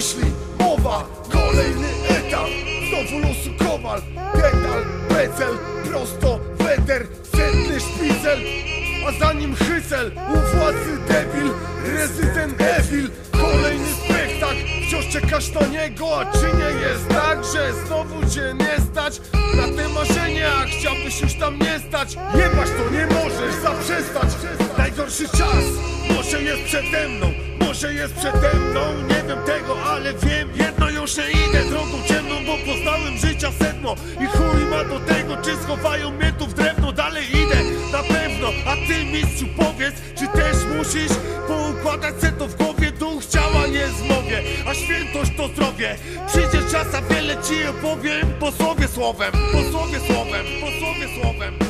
myśli, mowa, kolejny etap Znowu losu kowal, detal, pecel Prosto, weter, setny szpicel A za nim hycel, u władzy debil Rezydent Evil, kolejny spektakl Wciąż czekasz na niego, a czy nie jest tak Że znowu cię nie stać Na te marzenia, chciałbyś już tam nie stać. Jebać to nie możesz, zaprzestać. Najgorszy czas, może jest przede mną może jest przede mną, nie wiem tego, ale wiem jedno już nie idę drogą ciemną, bo poznałem życia sedno. I chuj ma do tego, czy schowają mnie tu w drewno. Dalej idę, na pewno, a ty mistrzu powiedz Czy też musisz poukładać se to w głowie? Duch ciała nie zmogę, a świętość to zdrowie. Przyjdzie czas, a wiele ci opowiem. Po słowie słowem, po słowie słowem, po słowie słowem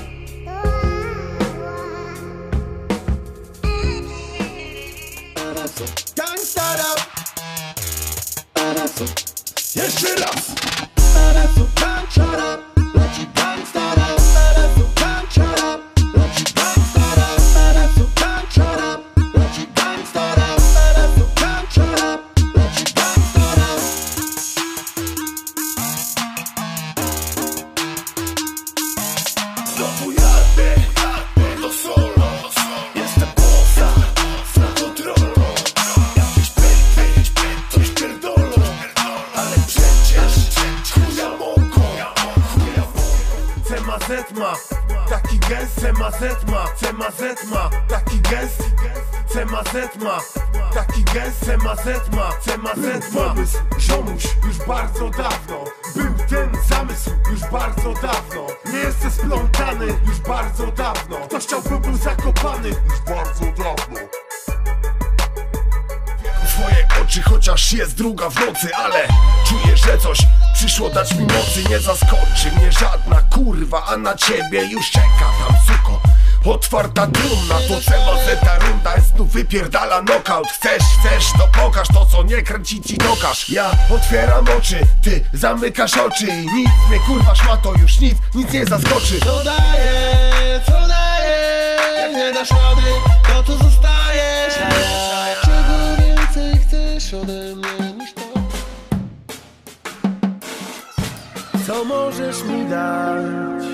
Jeszcze raz! Gangsta rap Leci gangsta rap Gangsta rap Leci gangsta rap Gangsta rap Leci gangsta rap Gangsta rap Leci rap Znowu jadę, CMZ ma. Taki gest CMZ ma taki gest CMZ ma taki gest CMZ ma CMZ ma. Pomysł, ziomuś już bardzo dawno. Był ten zamysł już bardzo dawno. Nie jestem splątany już bardzo dawno. Ktoś chciałby był zakopany już bardzo dawno. Twoje oczy, chociaż jest druga w nocy Ale czuję, że coś przyszło dać mi mocy Nie zaskoczy mnie żadna kurwa A na ciebie już czeka tam suko. Otwarta trumna, to trzeba zeta runda Jest tu wypierdala knockout. Chcesz, chcesz, to pokaż to co nie kręci ci dokaż Ja otwieram oczy, ty zamykasz oczy I nic mnie kurwa szmato już nic, nic nie zaskoczy. Co daje, co daje Nie dasz rady, to tu zostajesz Co możesz mi dać?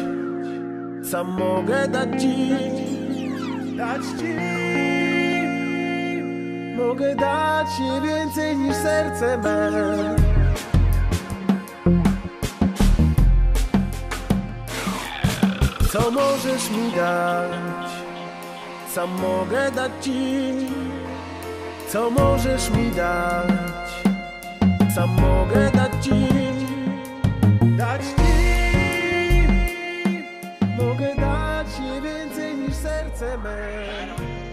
Sam mogę dać ci? Dać ci? Mogę dać nie więcej niż serce me. Co możesz mi dać? Sam mogę dać ci? Co możesz mi dać? Sam dać nie więcej niż serce me.